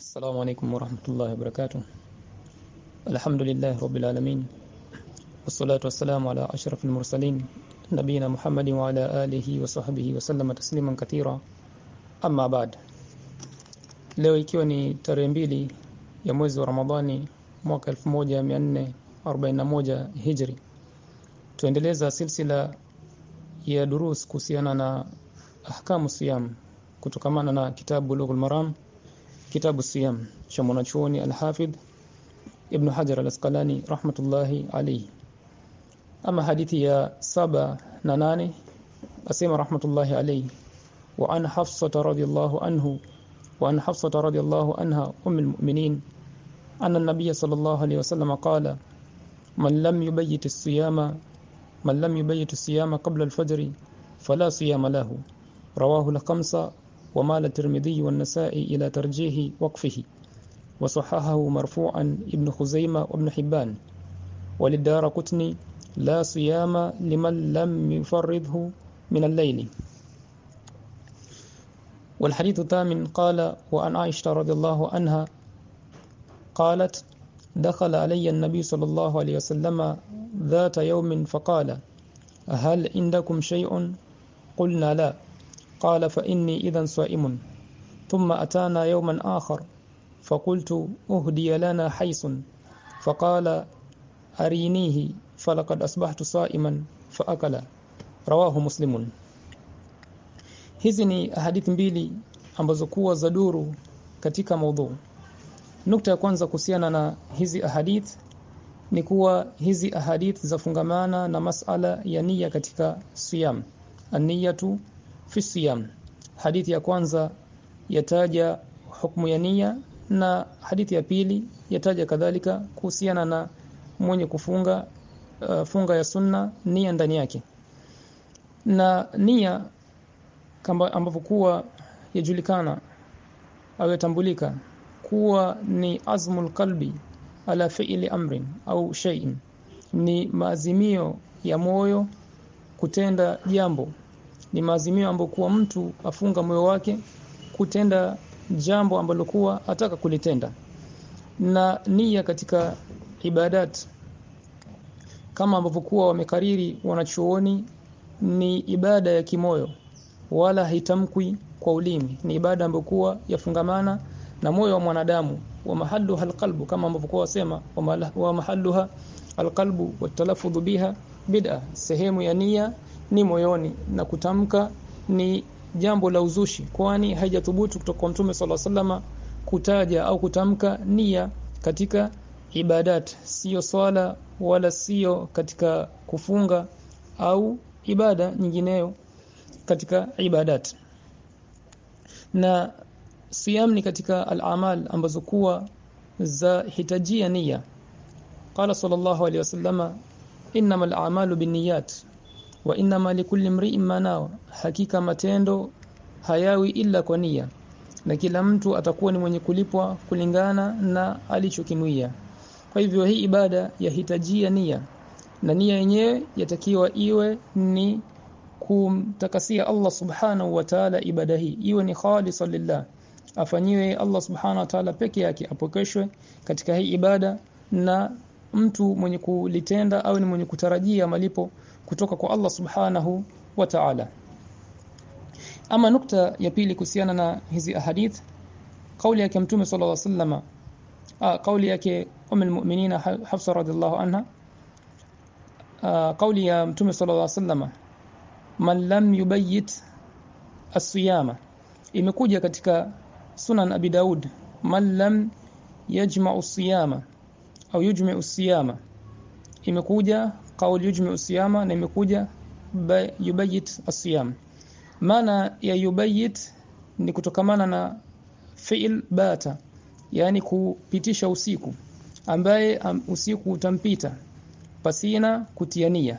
السلام عليكم ورحمة الله وبركاته الحمد لله رب العالمين والصلاة والسلام على أشرف المرسلين نبينا محمد وعلى آله وصحبه وسلم تسليما كثيرا أما بعد leo ikiwa ni tarehe mbili ya mwezi wa Ramadhani mwaka 1441 Hijri tuendeleza silsila ya durus kuhusiana na ahkamu siyam kutokamana na kitabu Bulughul Maram kitabu siyam cha mwanachuoni Al-Hafidh Ibn Hajar Al-Asqalani rahmatullahi alayhi ama hadithi ya saba na nane asema rahmatullahi alayhi wa an Hafsa radhiyallahu anhu wa an Hafsa radhiyallahu anha umm al-mu'minin anna an-nabiy sallallahu alayhi wasallam qala man lam yubayyit as-siyama man lam yubayyit as-siyama qabla al-fajr fala siyama lahu rawahu al-khamsa ومال الترمذي والنسائي إلى ترجيح وقفه. وصححه مرفوعا ابن خزيمة وابن حبان. وللدار قتني لا صيام لمن لم يفرضه من الليل. والحديث الثامن قال وأن عائشة رضي الله عنها قالت دخل علي النبي صلى الله عليه وسلم ذات يوم فقال هل عندكم شيء؟ قلنا لا. قال فإني إذا صائم ثم أتانا يوما آخر فقلت أهدي لنا حيث فقال أرينيه فلقد أصبحت صائما فأكل رواه مسلم hizi ni hadithi mbili ambazo kuwa zaduru katika maudhu nukta ya kwanza kuhusiana na hizi ahadith ni kuwa hizi ahadith zafungamana na masala ya nia katika siyam an-niyatu fi siyam hadithi ya kwanza yataja hukumu ya nia na hadithi ya pili yataja kadhalika kuhusiana na mwenye kufunga uh, funga ya sunna nia ndani yake. Na nia kama ambavyo kuwa yajulikana au yatambulika kuwa ni azmul qalbi ala fi'li amrin au shay'in. Ni maazimio ya moyo kutenda jambo ni maazimio ambayo kuwa mtu afunga moyo wake kutenda jambo ambalo kuwa ataka kulitenda. Na nia katika ibadat kama ambavyo kuwa wamekariri wanachuoni ni ibada ya kimoyo wala haitamkwi kwa ulimi. Ni ibada ambayo kuwa yafungamana na moyo wa mwanadamu. Wa mahalluha alqalbu kama ambavyo kuwa wasema wa mahalluha alqalbu watalaffudhu biha bid'a sehemu ya nia ni moyoni na kutamka ni jambo la uzushi kwani haijathubutu kutoka kwa Mtume sala salama kutaja au kutamka nia katika ibadat sio swala wala sio katika kufunga au ibada nyingineyo katika ibadat. Na siyam ni katika al-amal ambazo kuwa za hitajia nia. Qala sallallahu alayhi wasallama innamal a'malu binniyat wa inma likulli mri'in ma nawa. Hakika matendo hayawi illa kwa nia. Na kila mtu atakuwa ni mwenye kulipwa kulingana na alichokinuia kwa hivyo hii ibada yahitajia nia. Na nia yenyewe yatakiwa iwe ni kumtakasia Allah subhanahu wa ta'ala ibada hii. Iwe ni khalisa lillah. Afanyiwe Allah subhanahu wa ta'ala peke yake apokeshwe katika hii ibada. Na mtu mwenye kulitenda au ni mwenye kutarajia malipo kutoka kwa Allah subhanahu wa ta'ala. Ama nukta ya pili kuhusiana na hizi ahadith kauli yake mtume sallallahu alaihi wasallam kauli yake umm almu'minina Hafsa radhiallahu anha kauli ya mtume sallallahu alaihi wasallam man lam yubayyit as-siyama. Imekuja katika sunan abi daud man lam yajma'u as-siyama au yujmi'u as-siyama. Imekuja qaul yujmi'u as-siyama na imekuja yubayyit as-siyam. Maana ya yubayyit ni kutokamana na fi'il bata yani kupitisha usiku ambaye um, usiku utampita pasina kutiania.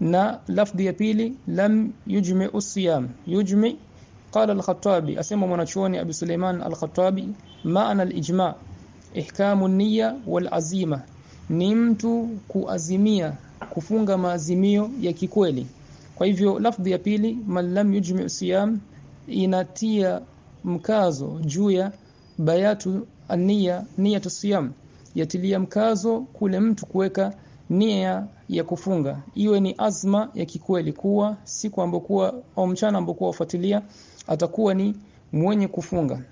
Na lafdhi ya pili lam yujmi usiyam yujmi qala al-khattabi asema mwanachuoni Abu Suleiman al-Khattabi maana al-ijma ihkamu niyya wal azima ni mtu kuazimia kufunga maazimio ya kikweli. Kwa hivyo lafdhi ya pili man lam yujmi siyam inatia mkazo juu ya bayatu ania niyatu siyam. Yatilia mkazo kule mtu kuweka nia ya kufunga. Iwe ni azma ya kikweli kuwa siku ambokuwa au mchana ambokuwa ufuatilia atakuwa ni mwenye kufunga.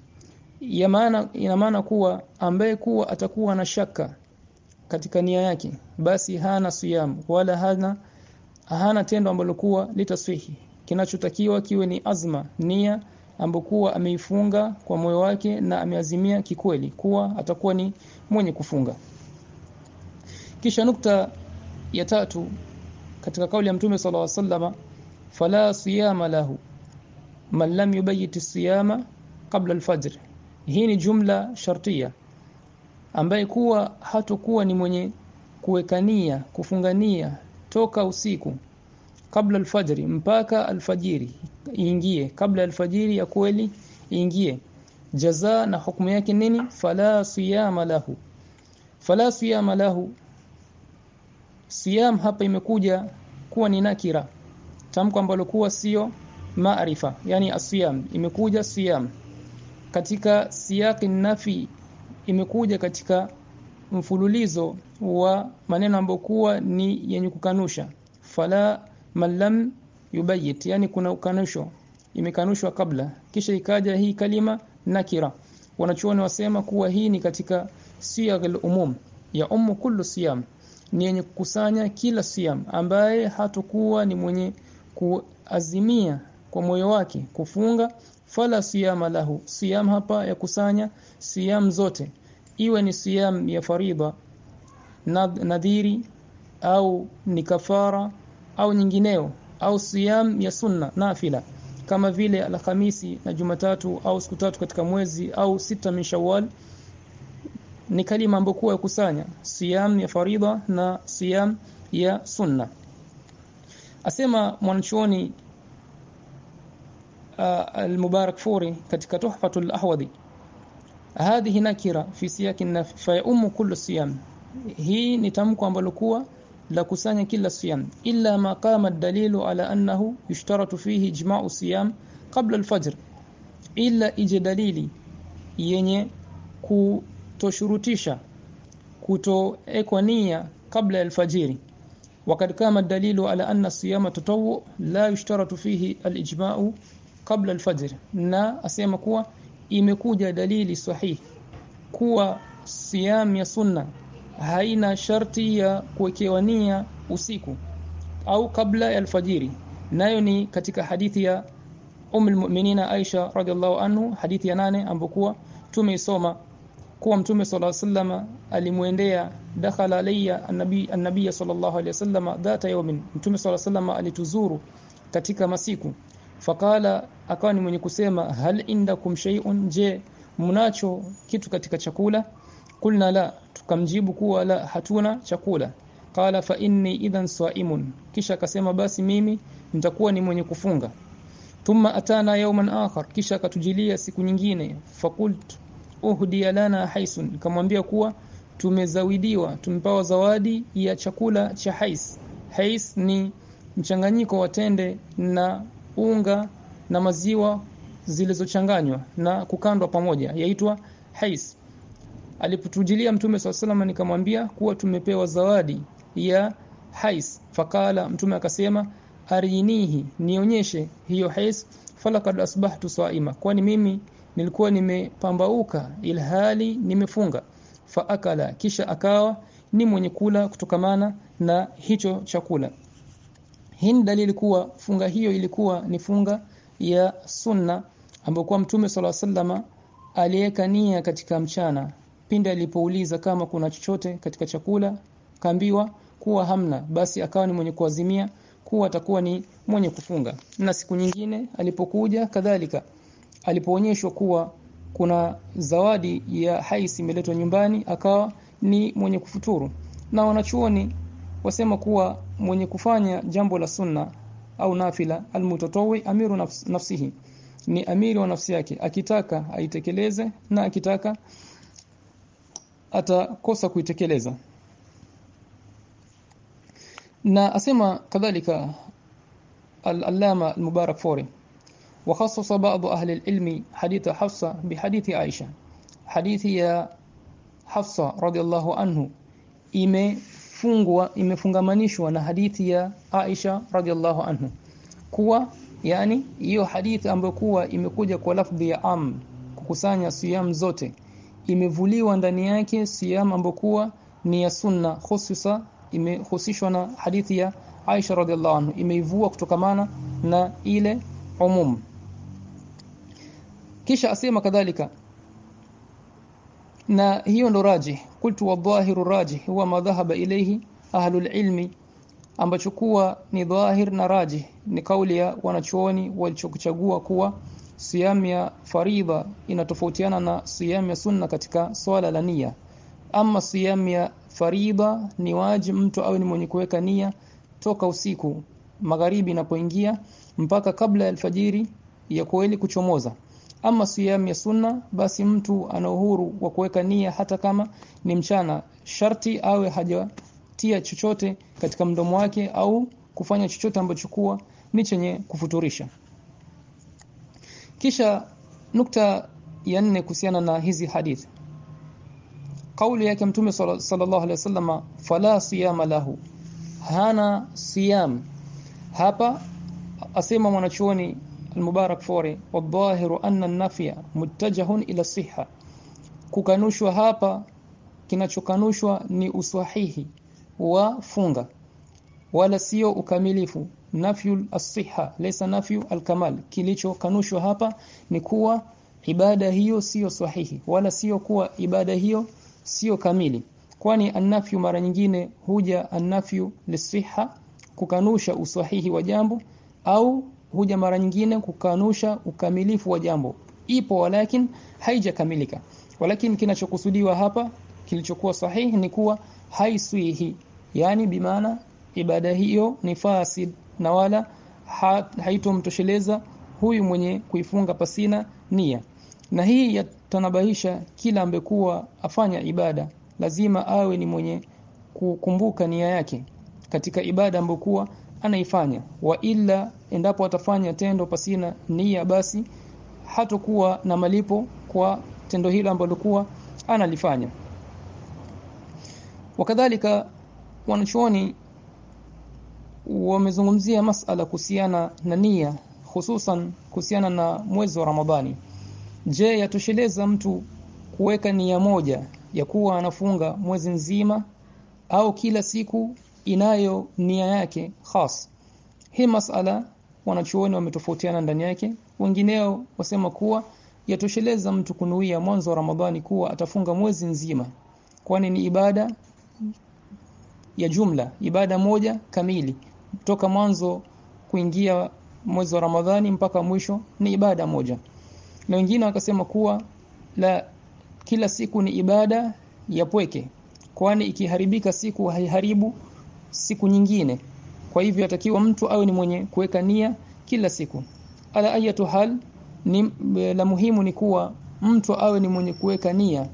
Ya maana ina maana kuwa ambaye kuwa atakuwa na shaka katika nia yake. Basi hana siyam wala hana hana tendo ambalo kuwa litaswihi. Kinachotakiwa kiwe ni azma nia ambokuwa ameifunga kwa moyo wake na ameazimia kikweli kuwa atakuwa ni mwenye kufunga. Kisha nukta ya tatu katika kauli ya mtume sallallahu alaihi wasallam fala siyama lahu man lam yubayyit siyama qabla al-fajr. Hii ni jumla shartia ambaye kuwa hatokuwa ni mwenye kuwekania kufungania toka usiku kabla alfajiri mpaka alfajiri iingie kabla alfajiri ya kweli iingie. Jaza na hukumu yake nini? Fala siyama lahu. Fala siyama lahu. Siyam hapa imekuja kuwa ni nakira. Tamko ambalo kuwa sio maarifa yani asiyam imekuja siyam. Katika siyaqi nafi imekuja katika mfululizo wa maneno ambayo kuwa ni yenye kukanusha. Fala malam yubayit yani kuna ukanusho imekanushwa kabla. Kisha ikaja hii kalima nakira. Wanachuoni wasema kuwa hii ni katika siyagul umum ya ummu kullu siyam ni yenye kukusanya kila siyam ambaye hatakuwa ni mwenye kuazimia kwa moyo wake kufunga fala siyama lahu. Siyam hapa ya kusanya siyam zote. Iwe ni siyam ya faridha nadhiri au ni kafara au nyingineo au siyam ya sunna nafila. Kama vile alhamisi na jumatatu au siku tatu katika mwezi au sita min shawwal ni kalima ambayo ya kusanya. Siyam ya faridha na siyam ya sunna. Asema mwanachuoni المبارك فوري katika tuhfatul ahwadi hadhihi nakira fi siyaki naf fa ummu kullu siyam hii ni tamko ambalo kuwa la kusanya kila siyam illa ma qama dalilu ala annahu yushtaratu fihi ijma'u siyam qabla al-fajr illa ije dalili yenye kutoshurutisha kutoekwa nia kabla ya alfajiri وقد كان الدليل على أن الصيام تطوع لا يشترط فيه الإجماع kabla alfajr na asema kuwa imekuja dalili sahihi kuwa siam ya sunna haina sharti ya kuwekewa nia usiku au kabla ya alfajiri nayo ni katika hadithi ya Umm almu'minina Aisha radhiallahu anhu hadithi ya nane ambokuwa tumeisoma kuwa mtume sallallahu alaihi wasallam alimuendea dakhala alayya annabi annabi sallallahu alayhi wasallam dhata yawmin. Mtume sallallahu alaihi wasallam alituzuru katika masiku Fakala akawa ni mwenye kusema hal indakum shay'un? Je mnacho kitu katika chakula? Kulna la. Tukamjibu kuwa la hatuna chakula. Qala fa inni idhan saimun. Kisha akasema basi mimi nitakuwa ni mwenye kufunga. Thumma atana yawman akhar. Kisha akatujilia siku nyingine. Fakult uhdiya lana haisun kamwambia kuwa tumezawidiwa tumepawa zawadi ya chakula cha hais hais ni mchanganyiko wa tende na unga na maziwa zilizochanganywa na kukandwa pamoja. Yaitwa hais. Alipotujilia mtume swalla nikamwambia kuwa tumepewa zawadi ya hais. Fakala mtume akasema arinihi nionyeshe hiyo hais. Falakad asbahtu saima. Kwani mimi nilikuwa nimepambauka ilhali nimefunga. Faakala kisha akawa ni mwenye kula kutokamana na hicho chakula hii dalili kuwa funga hiyo ilikuwa ni funga ya sunna ambayo kwa mtume sala sallama aliweka nia katika mchana. Pindi alipouliza kama kuna chochote katika chakula kaambiwa kuwa hamna. Basi akawa ni mwenye kuazimia kuwa atakuwa ni mwenye kufunga. Na siku nyingine alipokuja kadhalika alipoonyeshwa kuwa kuna zawadi ya haisi imeletwa nyumbani akawa ni mwenye kufuturu. Na wanachuoni wasema kuwa mwenye kufanya jambo la sunna au nafila almutatawi amiru nafs, nafsihi ni amiri wa nafsi yake akitaka aitekeleze na akitaka atakosa kuitekeleza na asema kadhalika al-allama al-mubarak fori وخصص بعض أهل العلم حديث حفصة بحديث عائشة hadithi ya Hafsa radhiallahu anhu imefungwa imefungamanishwa na hadithi ya Aisha radhiallahu anhu kuwa yani hiyo hadithi ambayo kuwa imekuja kwa lafdhi ya am kukusanya siyam zote imevuliwa ndani yake siyam ambayo kuwa ni ya sunna hususa imehusishwa na hadithi ya Aisha radhiallahu anhu imeivua kutokamana na ile umum. Kisha asema kadhalika na hiyo ndo raji. Kultu wadhahiru raji. Huwa madhahaba ilayhi ahlul ilmi ambacho kuwa ni dhahir na raji. Ni kauli ya wanachuoni walichokuchagua kuwa siyam ya faridha inatofautiana na siyam ya sunna katika swala la nia. Ama siyam ya faridha ni wajibu mtu awe ni mwenye kuweka nia toka usiku magharibi inapoingia mpaka kabla ya alfajiri ya kweli kuchomoza ama siyam ya sunna basi mtu ana uhuru wa kuweka nia hata kama ni mchana. Sharti awe hajatia chochote katika mdomo wake au kufanya chochote ambacho kuwa ni chenye kufuturisha. Kisha nukta ya nne kuhusiana na hizi hadithi. Kauli yake mtume sallallahu alaihi wasallam fala siyama lahu. Hana siyam. Hapa asema mwanachuoni Mubarak Fori, wadhahiru anna nafya muttajahun ila siha, kukanushwa hapa, kinachokanushwa ni usahihi wa funga wala sio ukamilifu. Nafyu as-siha laysa nafyu alkamal. Kilichokanushwa hapa ni kuwa ibada hiyo sio sahihi wala sio kuwa ibada hiyo sio kamili, kwani anafyu mara nyingine huja anafyu lisiha, kukanusha usahihi wa jambo au huja mara nyingine kukanusha ukamilifu wa jambo. Ipo walakin haijakamilika. Walakin kinachokusudiwa hapa kilichokuwa sahihi ni kuwa haiswihi. Yani bimaana ibada hiyo ni fasid na wala ha, haitomtosheleza huyu mwenye kuifunga pasina nia. Na hii yatanabahisha kila ambekuwa afanya ibada. Lazima awe ni mwenye kukumbuka nia yake. Katika ibada ambokuwa anaifanya. Wa illa endapo atafanya tendo pasina nia basi hatokuwa na malipo kwa tendo hilo ambalo kuwa analifanya. Wakadhalika wanachuoni wamezungumzia masala kuhusiana na nia hususan kuhusiana na mwezi wa Ramadhani. Je yatosheleza mtu kuweka nia moja ya kuwa anafunga mwezi nzima au kila siku inayo nia yake khas. Hii masala wanachuoni wametofautiana ndani yake. Wengineo wasema kuwa yatosheleza mtu kunuia mwanzo wa Ramadhani kuwa atafunga mwezi nzima. Kwani ni ibada ya jumla ibada moja kamili. Toka mwanzo kuingia mwezi wa Ramadhani mpaka mwisho ni ibada moja. Na wengine wakasema kuwa la kila siku ni ibada ya pweke. Kwani ikiharibika siku haiharibu siku nyingine. Kwa hivyo atakiwa mtu awe ni mwenye kuweka nia kila siku. Ala ayatu hal ni la muhimu ni kuwa mtu awe ni mwenye kuweka nia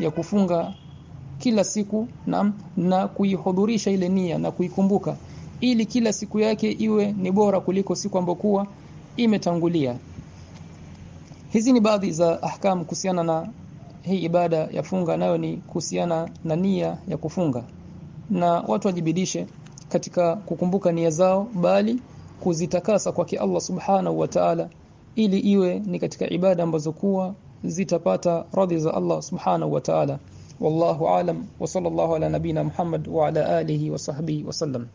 ya kufunga kila siku na, na kuihudhurisha ile nia na kuikumbuka. Ili kila siku yake iwe ni bora kuliko siku ambokuwa imetangulia. Hizi ni baadhi za ahkamu kuhusiana na hii ibada ya funga nayo ni kuhusiana na nia ya kufunga na watu wajibidishe katika kukumbuka nia zao bali kuzitakasa kwake Allah subhanahu wa ta'ala ili iwe ni katika ibada ambazo kuwa zitapata radhi za Allah subhanahu wa ta'ala. Wallahu alam wa sallallahu ala nabina Muhammad wa ala alihi wa sahbihi wa sallam